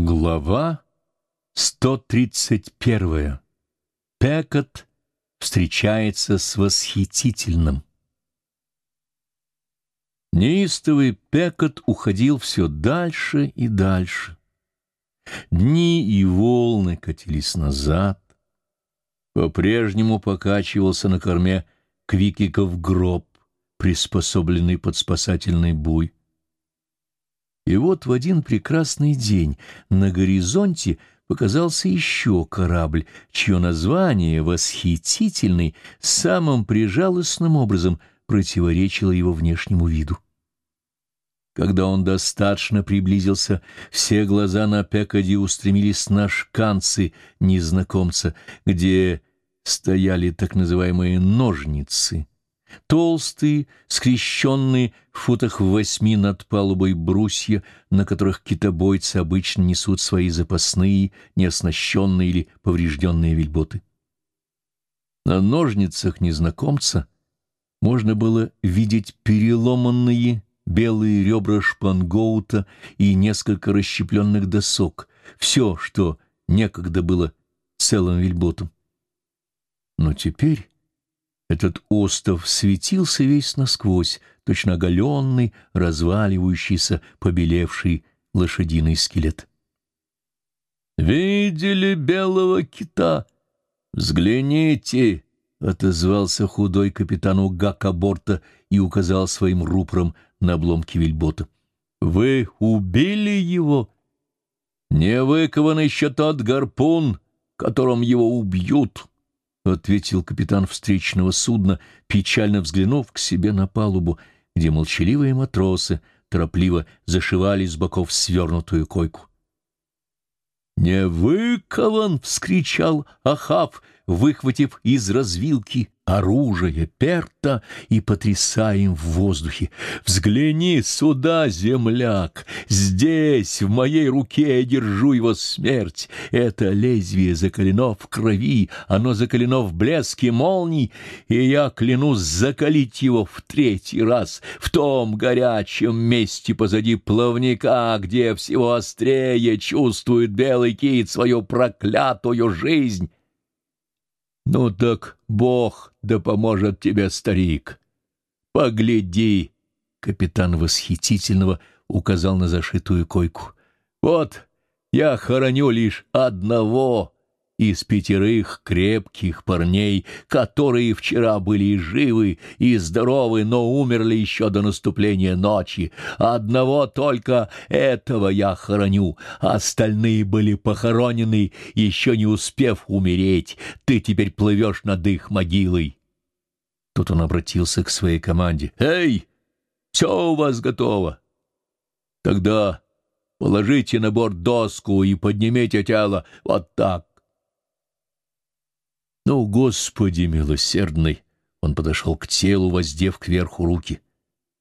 Глава 131. Пекот встречается с восхитительным. Неистовый Пекот уходил все дальше и дальше. Дни и волны катились назад. По-прежнему покачивался на корме Квикиков гроб, приспособленный под спасательный буй. И вот в один прекрасный день на горизонте показался еще корабль, чье название, восхитительный, самым прижалостным образом противоречило его внешнему виду. Когда он достаточно приблизился, все глаза на Пекаде устремились на шканцы незнакомца, где стояли так называемые «ножницы», Толстые, скрещенные в футах восьми над палубой брусья, на которых китобойцы обычно несут свои запасные, неоснащенные или поврежденные вельботы. На ножницах незнакомца можно было видеть переломанные белые ребра шпангоута и несколько расщепленных досок, все, что некогда было целым вельботом. Но теперь этот остов светился весь насквозь, точно оголенный, разваливающийся, побелевший лошадиный скелет. «Видели белого кита? Взгляните!» — отозвался худой капитану Гакаборта и указал своим рупором на обломки вельбота. «Вы убили его? Не выкован еще тот гарпун, которым его убьют!» — ответил капитан встречного судна, печально взглянув к себе на палубу, где молчаливые матросы торопливо зашивали с боков свернутую койку. «Не выкован!» — вскричал Ахав, выхватив из развилки оружие перта и потрясая им в воздухе. «Взгляни сюда, земляк! Здесь, в моей руке, я держу его смерть. Это лезвие закалено в крови, оно закалено в блеске молний, и я клянусь закалить его в третий раз в том горячем месте позади плавника, где всего острее чувствует белый кит свою проклятую жизнь». «Ну так Бог да поможет тебе, старик! Погляди!» Капитан восхитительного указал на зашитую койку. «Вот я хороню лишь одного из пятерых крепких парней, которые вчера были живы и здоровы, но умерли еще до наступления ночи. Одного только этого я хороню, остальные были похоронены, еще не успев умереть. Ты теперь плывешь над их могилой. Тут он обратился к своей команде. «Эй, все у вас готово. Тогда положите на борт доску и поднимите тело вот так. «Ну, Господи милосердный!» Он подошел к телу, воздев кверху руки.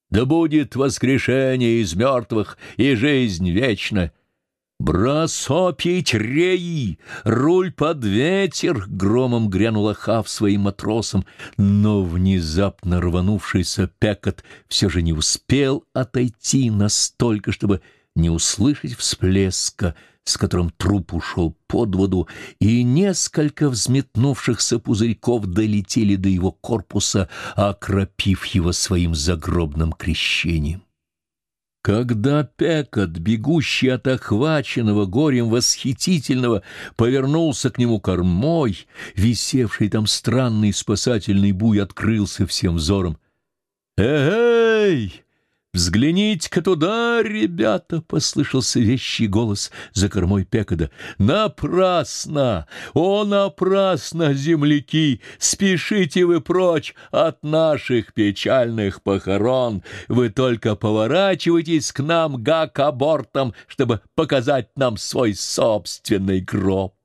«Да будет воскрешение из мертвых и жизнь вечная!» «Бросо пить реи! Руль под ветер!» — громом грянул Ахав своим матросам, но внезапно рванувшийся Пекот все же не успел отойти настолько, чтобы не услышать всплеска, с которым труп ушел под воду, и несколько взметнувшихся пузырьков долетели до его корпуса, окропив его своим загробным крещением. Когда Пекот, бегущий от охваченного горем восхитительного, повернулся к нему кормой, висевший там странный спасательный буй открылся всем взором. «Эй!» «Взгляните-ка туда, ребята!» — послышался вещий голос за кормой Пекода. «Напрасно! О, напрасно, земляки! Спешите вы прочь от наших печальных похорон! Вы только поворачивайтесь к нам гак-абортом, чтобы показать нам свой собственный гроб!»